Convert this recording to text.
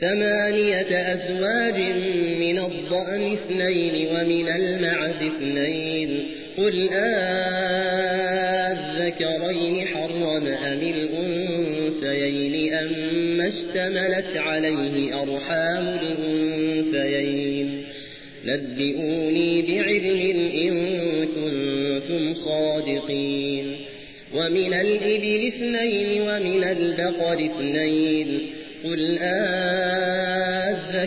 ثمانية أزواج من الضأن اثنين ومن المعز اثنين. قل آذكرين حرم أم الأنثيين أم اشتملت عليه أرحام الأنثيين. نبئوني بعلم إن كنتم صادقين. ومن الإبل اثنين ومن البقر اثنين. قل آذكرين